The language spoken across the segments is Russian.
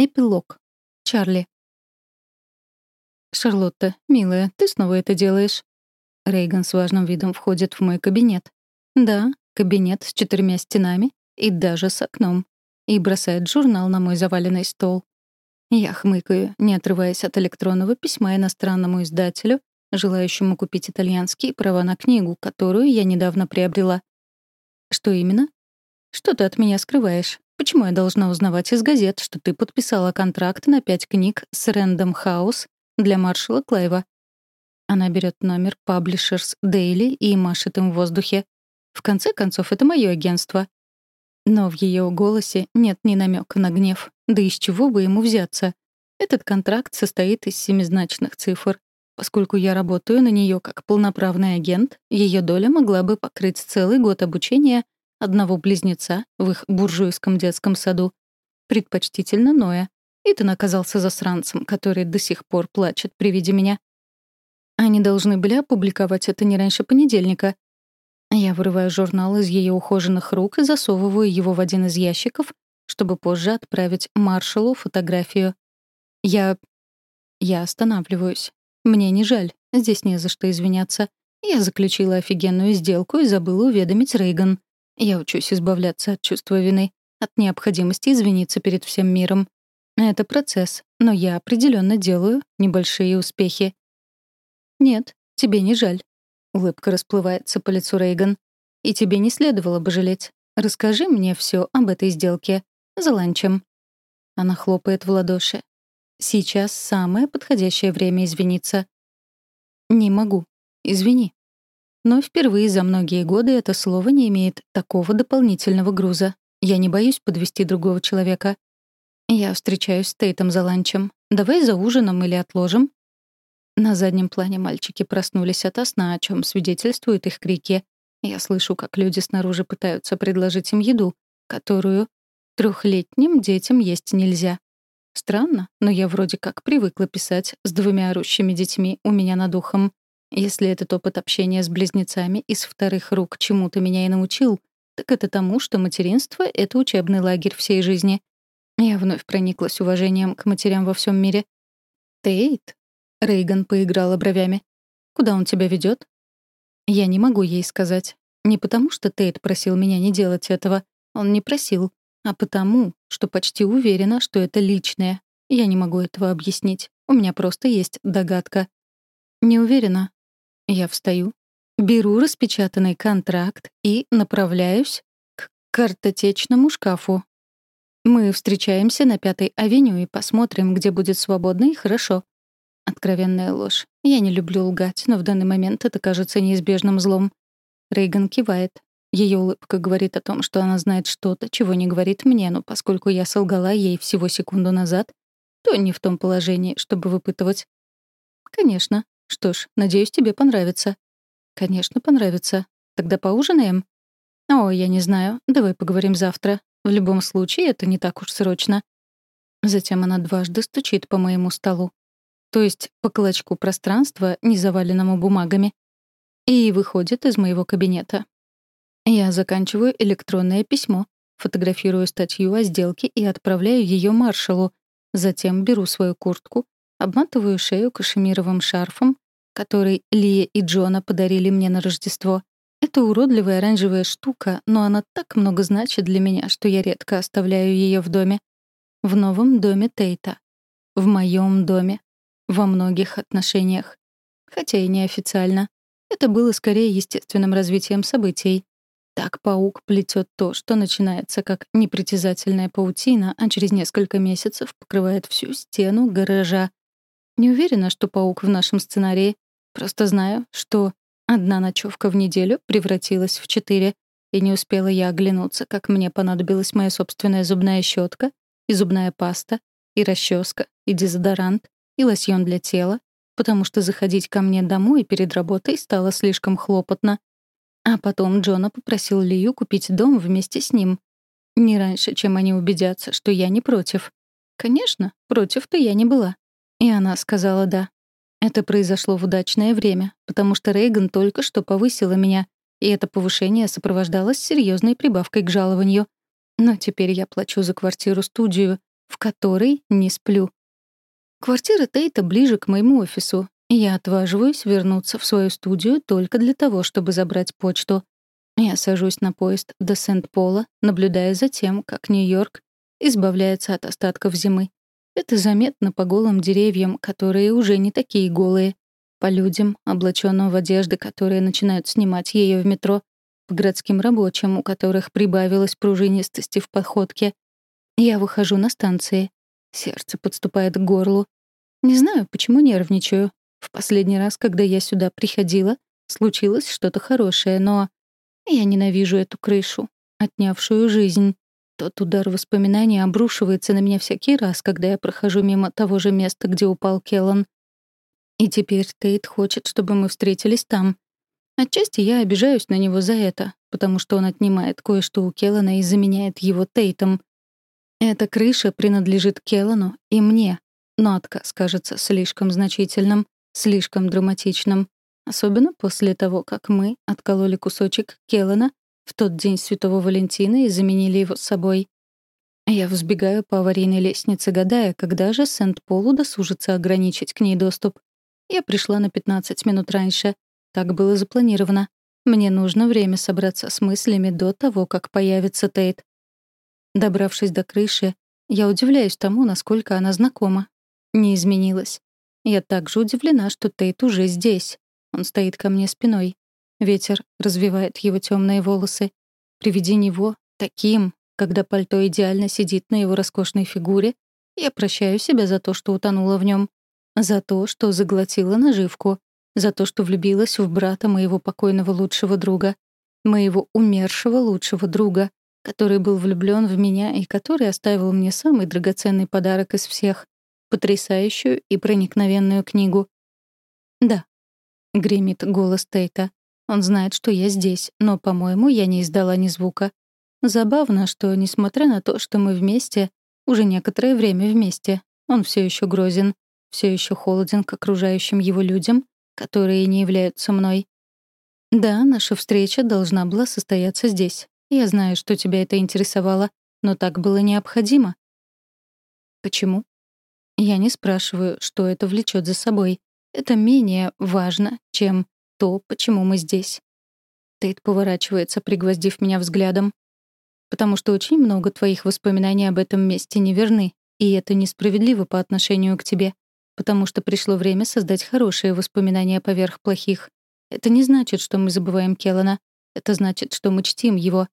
Эпилог. Чарли. «Шарлотта, милая, ты снова это делаешь?» Рейган с важным видом входит в мой кабинет. Да, кабинет с четырьмя стенами и даже с окном. И бросает журнал на мой заваленный стол. Я хмыкаю, не отрываясь от электронного письма иностранному издателю, желающему купить итальянские права на книгу, которую я недавно приобрела. Что именно? Что ты от меня скрываешь? Почему я должна узнавать из газет, что ты подписала контракт на пять книг с Рэндом Хаус для маршала Клайва? Она берет номер Publishers Daily и машет им в воздухе. В конце концов, это мое агентство. Но в ее голосе нет ни намека на гнев. Да из чего бы ему взяться? Этот контракт состоит из семизначных цифр. Поскольку я работаю на нее как полноправный агент, ее доля могла бы покрыть целый год обучения одного близнеца в их буржуйском детском саду, предпочтительно Ноя. Итан оказался засранцем, который до сих пор плачет при виде меня. Они должны были опубликовать это не раньше понедельника. Я вырываю журнал из ее ухоженных рук и засовываю его в один из ящиков, чтобы позже отправить маршалу фотографию. Я... Я останавливаюсь. Мне не жаль, здесь не за что извиняться. Я заключила офигенную сделку и забыла уведомить Рейган. Я учусь избавляться от чувства вины, от необходимости извиниться перед всем миром. Это процесс, но я определенно делаю небольшие успехи. «Нет, тебе не жаль», — улыбка расплывается по лицу Рейган. «И тебе не следовало бы жалеть. Расскажи мне все об этой сделке. За ланчем». Она хлопает в ладоши. «Сейчас самое подходящее время извиниться». «Не могу. Извини». Но впервые за многие годы это слово не имеет такого дополнительного груза. Я не боюсь подвести другого человека. Я встречаюсь с Тейтом за ланчем. Давай за ужином или отложим. На заднем плане мальчики проснулись ото сна, о чем свидетельствуют их крики. Я слышу, как люди снаружи пытаются предложить им еду, которую трехлетним детям есть нельзя. Странно, но я вроде как привыкла писать с двумя орущими детьми у меня над ухом. Если этот опыт общения с близнецами из вторых рук чему-то меня и научил, так это тому, что материнство — это учебный лагерь всей жизни. Я вновь прониклась уважением к матерям во всем мире. «Тейт?» — Рейган поиграла бровями. «Куда он тебя ведет? Я не могу ей сказать. Не потому, что Тейт просил меня не делать этого. Он не просил. А потому, что почти уверена, что это личное. Я не могу этого объяснить. У меня просто есть догадка. Не уверена, я встаю, беру распечатанный контракт и направляюсь к картотечному шкафу. Мы встречаемся на Пятой авеню и посмотрим, где будет свободно и хорошо. Откровенная ложь. Я не люблю лгать, но в данный момент это кажется неизбежным злом. Рейган кивает. Ее улыбка говорит о том, что она знает что-то, чего не говорит мне, но поскольку я солгала ей всего секунду назад, то не в том положении, чтобы выпытывать. Конечно, что ж, надеюсь, тебе понравится. Конечно, понравится. Тогда поужинаем? О, я не знаю. Давай поговорим завтра. В любом случае, это не так уж срочно. Затем она дважды стучит по моему столу. То есть по клочку пространства, не заваленному бумагами. И выходит из моего кабинета. Я заканчиваю электронное письмо, фотографирую статью о сделке и отправляю ее маршалу. Затем беру свою куртку, Обматываю шею кашемировым шарфом, который Лия и Джона подарили мне на Рождество. Это уродливая оранжевая штука, но она так много значит для меня, что я редко оставляю ее в доме. В новом доме Тейта. В моем доме. Во многих отношениях. Хотя и неофициально. Это было скорее естественным развитием событий. Так паук плетет то, что начинается как непритязательная паутина, а через несколько месяцев покрывает всю стену гаража, не уверена, что паук в нашем сценарии. Просто знаю, что одна ночевка в неделю превратилась в четыре, и не успела я оглянуться, как мне понадобилась моя собственная зубная щетка, и зубная паста, и расческа, и дезодорант, и лосьон для тела, потому что заходить ко мне домой перед работой стало слишком хлопотно. А потом Джона попросил Лию купить дом вместе с ним. Не раньше, чем они убедятся, что я не против. Конечно, против-то я не была. И она сказала «да». Это произошло в удачное время, потому что Рейган только что повысила меня, и это повышение сопровождалось серьезной прибавкой к жалованию. Но теперь я плачу за квартиру-студию, в которой не сплю. Квартира Тейта ближе к моему офису, и я отваживаюсь вернуться в свою студию только для того, чтобы забрать почту. Я сажусь на поезд до Сент-Пола, наблюдая за тем, как Нью-Йорк избавляется от остатков зимы. Это заметно по голым деревьям, которые уже не такие голые, по людям, облаченным в одежды, которые начинают снимать ее в метро, по городским рабочим, у которых прибавилось пружинистости в походке. Я выхожу на станции. Сердце подступает к горлу. Не знаю, почему нервничаю. В последний раз, когда я сюда приходила, случилось что-то хорошее, но я ненавижу эту крышу, отнявшую жизнь. Тот удар воспоминаний обрушивается на меня всякий раз, когда я прохожу мимо того же места, где упал Келлан. И теперь Тейт хочет, чтобы мы встретились там. Отчасти я обижаюсь на него за это, потому что он отнимает кое-что у Келлана и заменяет его Тейтом. Эта крыша принадлежит Келлану и мне, но отказ кажется слишком значительным, слишком драматичным. Особенно после того, как мы откололи кусочек Келлана в тот день Святого Валентина и заменили его с собой. Я взбегаю по аварийной лестнице, гадая, когда же Сент-Пол удосужится ограничить к ней доступ. Я пришла на 15 минут раньше. Так было запланировано. Мне нужно время собраться с мыслями до того, как появится Тейт. Добравшись до крыши, я удивляюсь тому, насколько она знакома. Не изменилась. Я также удивлена, что Тейт уже здесь. Он стоит ко мне спиной. Ветер развивает его темные волосы. При виде него, таким, когда пальто идеально сидит на его роскошной фигуре, я прощаю себя за то, что утонула в нем, за то, что заглотила наживку, за то, что влюбилась в брата моего покойного лучшего друга, моего умершего лучшего друга, который был влюблен в меня и который оставил мне самый драгоценный подарок из всех — потрясающую и проникновенную книгу. Да, — гремит голос Тейта. Он знает, что я здесь, но, по-моему, я не издала ни звука. Забавно, что, несмотря на то, что мы вместе, уже некоторое время вместе, он все еще грозен, все еще холоден к окружающим его людям, которые не являются мной. Да, наша встреча должна была состояться здесь. Я знаю, что тебя это интересовало, но так было необходимо. Почему? Я не спрашиваю, что это влечет за собой. Это менее важно, чем то, почему мы здесь. Тейт поворачивается, пригвоздив меня взглядом. Потому что очень много твоих воспоминаний об этом месте неверны, и это несправедливо по отношению к тебе, потому что пришло время создать хорошие воспоминания поверх плохих. Это не значит, что мы забываем Келлана. Это значит, что мы чтим его.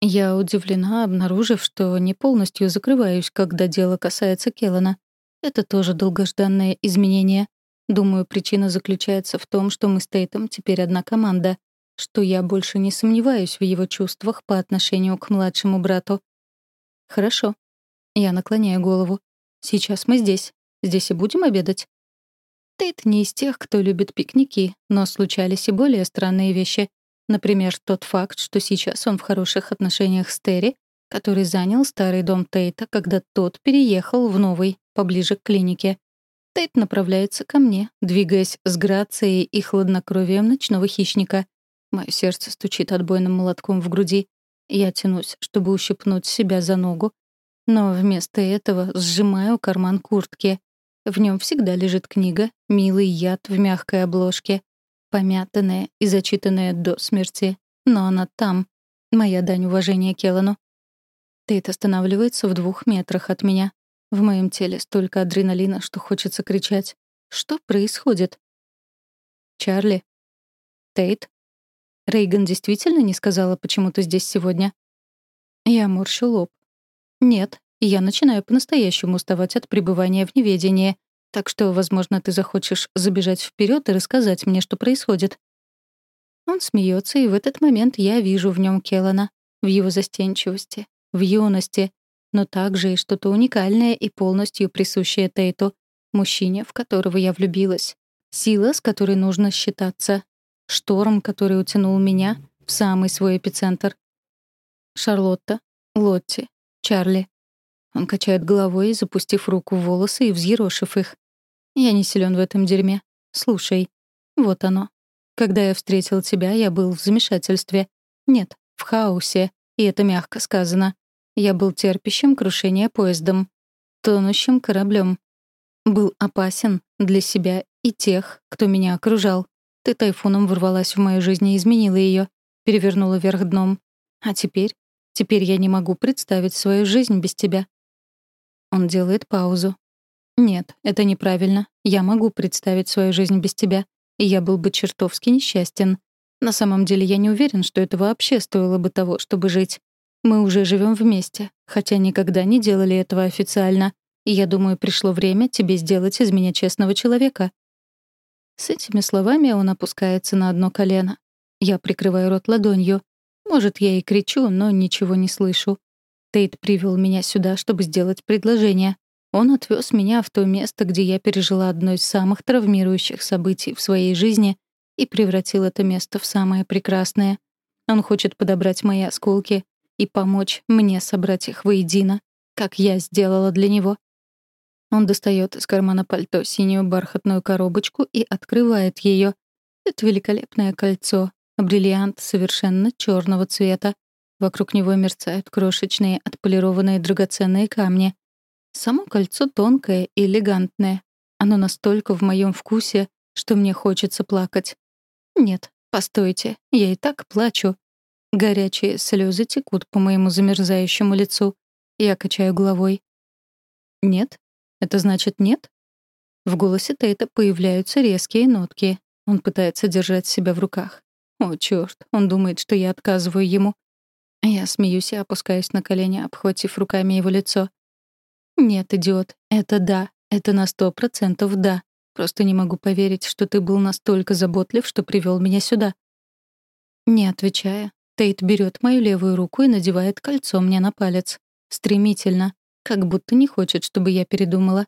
Я удивлена, обнаружив, что не полностью закрываюсь, когда дело касается Келлана. Это тоже долгожданное изменение. Думаю, причина заключается в том, что мы с Тейтом теперь одна команда, что я больше не сомневаюсь в его чувствах по отношению к младшему брату. Хорошо. Я наклоняю голову. Сейчас мы здесь. Здесь и будем обедать. Тейт не из тех, кто любит пикники, но случались и более странные вещи. Например, тот факт, что сейчас он в хороших отношениях с Терри, который занял старый дом Тейта, когда тот переехал в новый, поближе к клинике. Тейт направляется ко мне, двигаясь с грацией и хладнокровием ночного хищника. Мое сердце стучит отбойным молотком в груди. Я тянусь, чтобы ущипнуть себя за ногу, но вместо этого сжимаю карман куртки. В нем всегда лежит книга «Милый яд» в мягкой обложке, помятанная и зачитанная до смерти. Но она там. Моя дань уважения Келлану. Тейт останавливается в двух метрах от меня. В моем теле столько адреналина, что хочется кричать. Что происходит? Чарли? Тейт? Рейган действительно не сказала, почему ты здесь сегодня? Я морщу лоб. Нет, я начинаю по-настоящему уставать от пребывания в неведении, так что, возможно, ты захочешь забежать вперед и рассказать мне, что происходит. Он смеется, и в этот момент я вижу в нем Келлана, в его застенчивости, в юности, но также и что-то уникальное и полностью присущее Тейту, мужчине, в которого я влюбилась. Сила, с которой нужно считаться. Шторм, который утянул меня в самый свой эпицентр. Шарлотта, Лотти, Чарли. Он качает головой, запустив руку в волосы и взъерошив их. Я не силен в этом дерьме. Слушай, вот оно. Когда я встретил тебя, я был в замешательстве. Нет, в хаосе, и это мягко сказано. Я был терпящим крушение поездом. тонущим кораблем. Был опасен для себя и тех, кто меня окружал. Ты тайфуном ворвалась в мою жизнь и изменила ее, перевернула вверх дном. А теперь? Теперь я не могу представить свою жизнь без тебя. Он делает паузу. Нет, это неправильно. Я могу представить свою жизнь без тебя, и я был бы чертовски несчастен. На самом деле я не уверен, что это вообще стоило бы того, чтобы жить. Мы уже живем вместе, хотя никогда не делали этого официально. И я думаю, пришло время тебе сделать из меня честного человека. С этими словами он опускается на одно колено. Я прикрываю рот ладонью. Может, я и кричу, но ничего не слышу. Тейт привел меня сюда, чтобы сделать предложение. Он отвез меня в то место, где я пережила одно из самых травмирующих событий в своей жизни и превратил это место в самое прекрасное. Он хочет подобрать мои осколки и помочь мне собрать их воедино, как я сделала для него. Он достает из кармана пальто синюю бархатную коробочку и открывает ее. Это великолепное кольцо, бриллиант совершенно черного цвета. Вокруг него мерцают крошечные отполированные драгоценные камни. Само кольцо тонкое и элегантное. Оно настолько в моем вкусе, что мне хочется плакать. Нет, постойте, я и так плачу. Горячие слезы текут по моему замерзающему лицу. Я качаю головой. Нет? Это значит нет? В голосе Тейта появляются резкие нотки. Он пытается держать себя в руках. О, чёрт, он думает, что я отказываю ему. Я смеюсь и опускаюсь на колени, обхватив руками его лицо. «Нет, идиот, это да, это на сто процентов да. Просто не могу поверить, что ты был настолько заботлив, что привел меня сюда». Не отвечая, Тейт берет мою левую руку и надевает кольцо мне на палец. Стремительно, как будто не хочет, чтобы я передумала.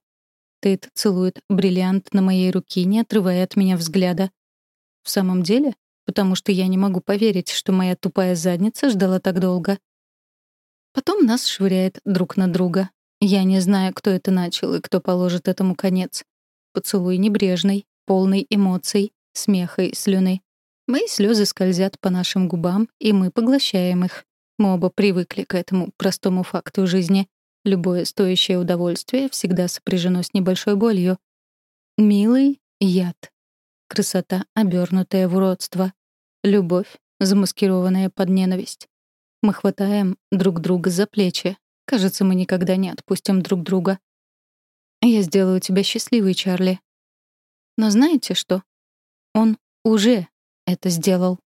Тейт целует бриллиант на моей руке, не отрывая от меня взгляда. В самом деле? Потому что я не могу поверить, что моя тупая задница ждала так долго. Потом нас швыряет друг на друга. Я не знаю, кто это начал и кто положит этому конец. Поцелуй небрежный, полный эмоций, смеха и слюны. Мои слезы скользят по нашим губам, и мы поглощаем их. Мы оба привыкли к этому простому факту жизни. Любое стоящее удовольствие всегда сопряжено с небольшой болью. Милый яд. Красота, обернутая в уродство. Любовь, замаскированная под ненависть. Мы хватаем друг друга за плечи. Кажется, мы никогда не отпустим друг друга. Я сделаю тебя счастливой, Чарли. Но знаете что? Он уже это сделал.